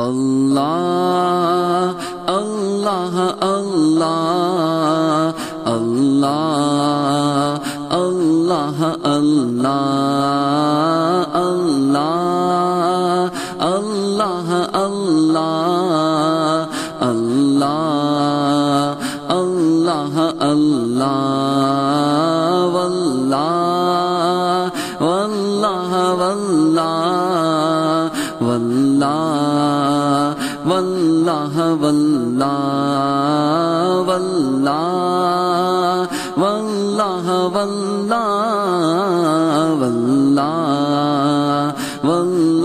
اللہ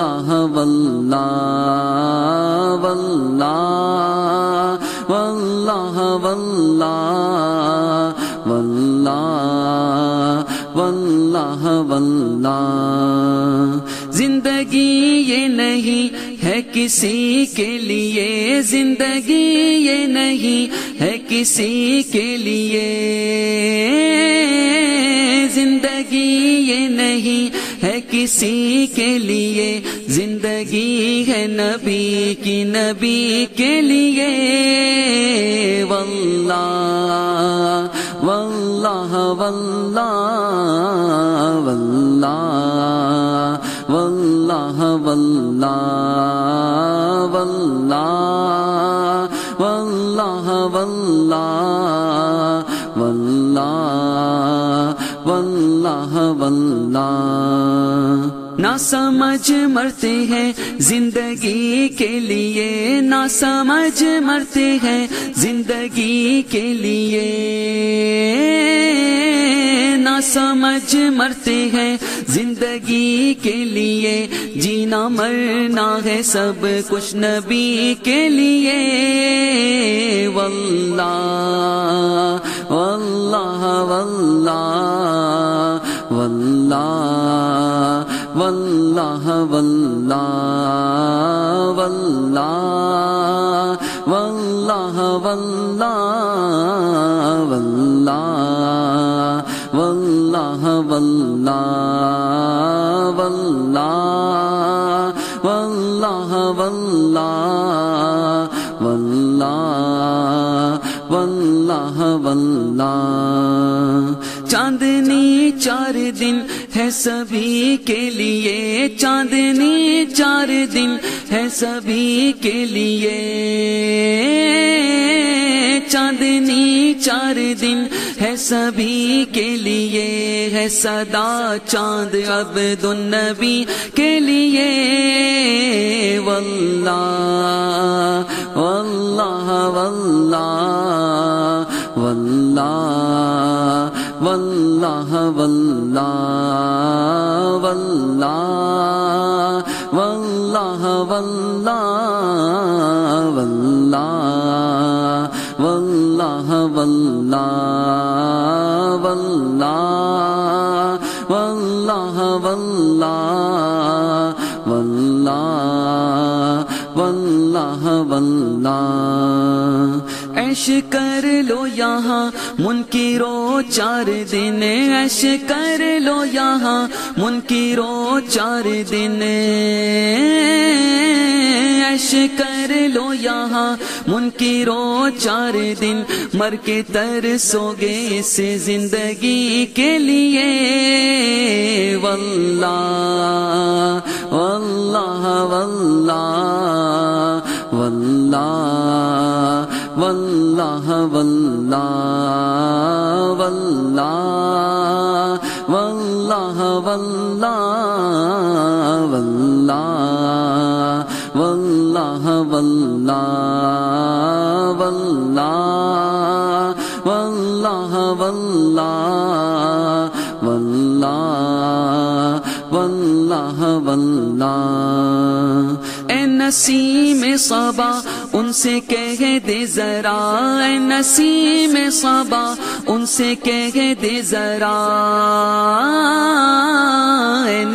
واللہ واللہ واللہ واللہ واللہ واللہ واللہ واللہ زندگی یہ نہیں ہے کسی کے لیے زندگی یہ نہیں ہے کسی کے لیے زندگی یہ نہیں ہے کسی کے لیے زندگی ہے نبی کی نبی کے لیے واللہ واللہ واللہ واللہ واللہ واللہ واللہ واللہ واللہ واللہ واللہ واللہ نہ سمجھ مرتے ہیں زندگی کے لیے نہ سمجھ مرتے ہیں زندگی کے لیے۔ نہ سمجھ مرتے ہیں زندگی کے لیے۔ جینا مرنا ہے سب کچھ نبی کے لیے۔ واللہ واللہ واللہ واللہ۔ واللہ واللہ واللہ واللہ واللہ واللہ واللہ واللہ واللہ واللہ واللہ واللہ واللہ واللہ چاندنی چار دن ہے سبھی کے لیے چاندنی چار دن ہے سبھی کے لیے چاندنی چار دن ہے سبھی کے لیے ہے صدا چاند عبد النبی کے لیے واللہ واللہ واللہ واللہ واللہ واللہ واللہ واللہ واللہ واللہ واللہ واللہ واللہ واللہ واللہ واللہ واللہ واللہ ایش کر لو یہاں، منکرو چار دن ایش کر لو یہاں، منکرو چار دن ایش کر لو یہاں، منکرو چار دن مر کے تر سو گے اس زندگی کے لیے۔ واللہ واللہ واللہ واللہ۔ واللہ واللہ واللہ واللہ واللہ واللہ واللہ واللہ واللہ واللہ واللہ واللہ واللہ نسیم صبا، ان سے کہہ دے ذرا، اے نسیم صبا، ان سے کہہ دے ذرا۔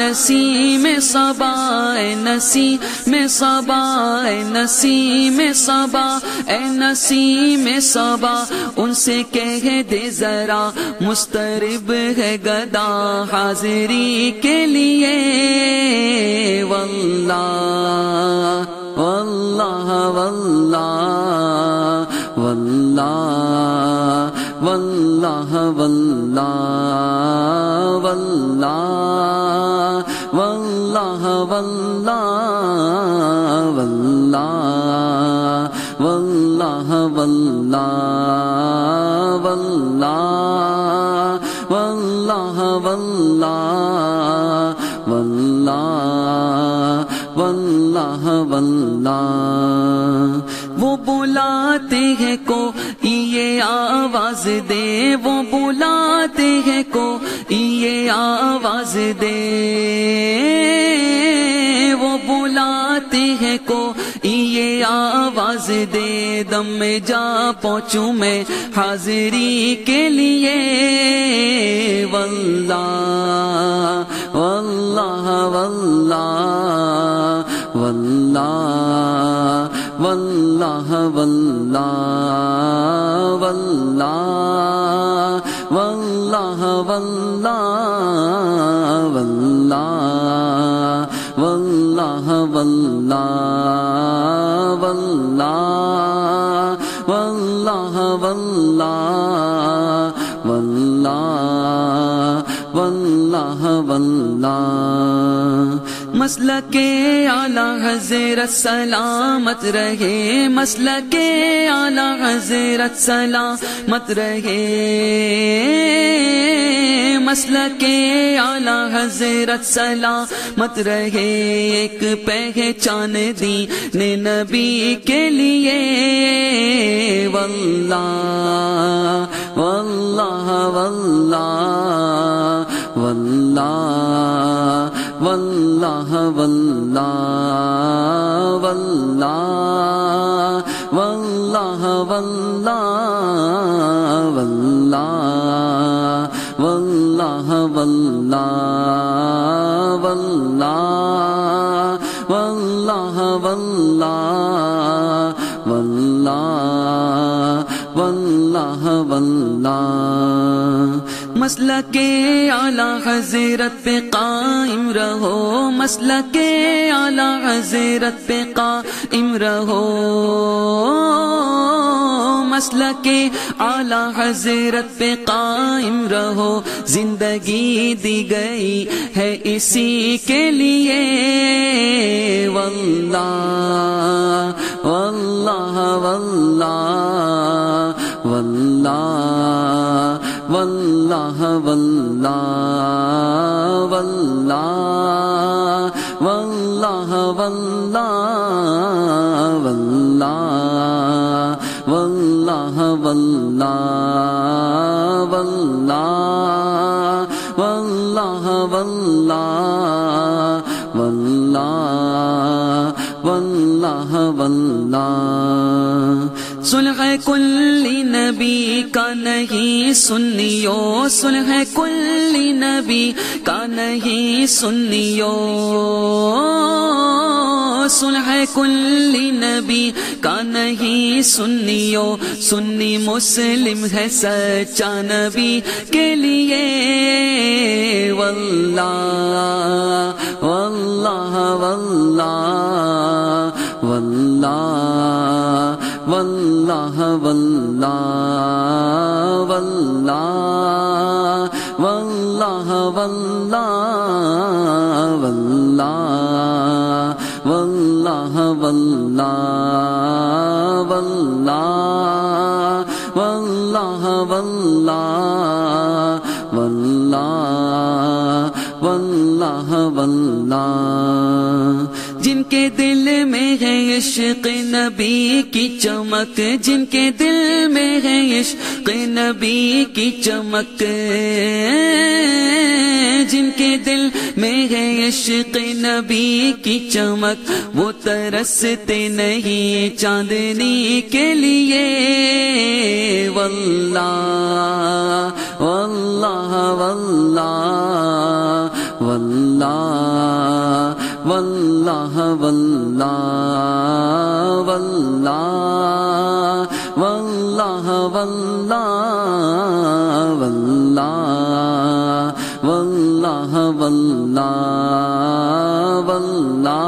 اے نسیم صبا، اے نسیم صبا، اے نسیم صبا، اے نسیم صبا، ان سے کہہ دے ذرا، مسترب ہے گدا حاضری کے لیے۔ واللہ واللہ واللہ واللہ واللہ واللہ۔ واللہ واللہ واللہ واللہ واللہ واللہ واللہ واللہ واللہ واللہ وہ بلاتے ہیں کو یہ آواز دے، وہ بلاتے ہیں کو یہ آواز دے۔ بلاتے ہیں کو یہ آواز دے دم میں جا پہنچوں میں حاضری کے لیے واللہ واللہ واللہ واللہ واللہ واللہ واللہ واللہ واللہ واللہ واللہ واللہ واللہ واللہ واللہ مسل اعلی حضرت سلامت رہے مسل کے اعلی حضرت سلامت رہے۔ مسل کے اعلی حضرت سلامت رہے۔ ایک پہچان دی نے نبی کے لیے، واللہ۔ واللہ واللہ واللہ واللہ واللہ واللہ واللہ واللہ واللہ واللہ واللہ واللہ واللہ مسل کے اعلی حضرت پہ قائم رہو مسل کے اعلی حضرت پہ قائم رہو۔ مسل کے اعلی حضرت پہ قائم رہو۔ زندگی دی گئی ہے اسی کے لیے۔ واللہ واللہ واللہ۔ واللہ واللہ واللہ واللہ واللہ واللہ واللہ واللہ سلح کل نبی کا نہیں سنیو سلح کل نبی کا نہیں سنیو۔ سلح کل نبی کا نہیں سنیو۔ سنی مسلم ہے سچا نبی کے لیے، واللہ۔ واللہ واللہ واللہ واللہ واللہ واللہ واللہ واللہ واللہ واللہ واللہ کے دل میں ہے عشق نبی کی چمک، جن کے دل میں ہے عشق نبی کی چمک۔ جن کے دل میں ہے عشق نبی کی چمک، وہ ترستے نہیں چاندنی کے لیے۔ واللہ واللہ واللہ واللہ۔ واللہ واللہ واللہ واللہ واللہ واللہ واللہ واللہ واللہ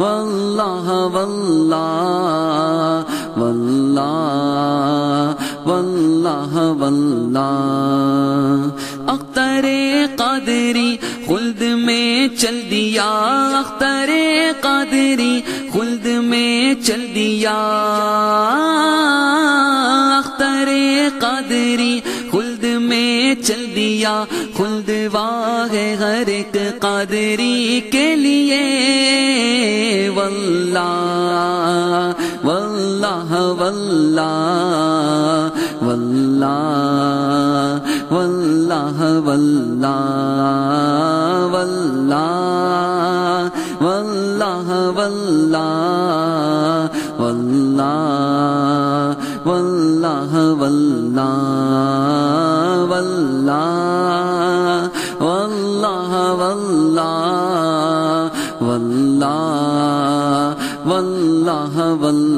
واللہ واللہ واللہ واللہ واللہ اختر قادری خلد میں چل دیا اختر قادری خلد میں چل دیا اختر قادری خلد میں چل دیا خلد واہ ہر ایک قادری کے لیے۔ واللہ واللہ واللہ واللہ واللہ واللہ۔ واللہ واللہ واللہ واللہ واللہ واللہ واللہ واللہ واللہ واللہ واللہ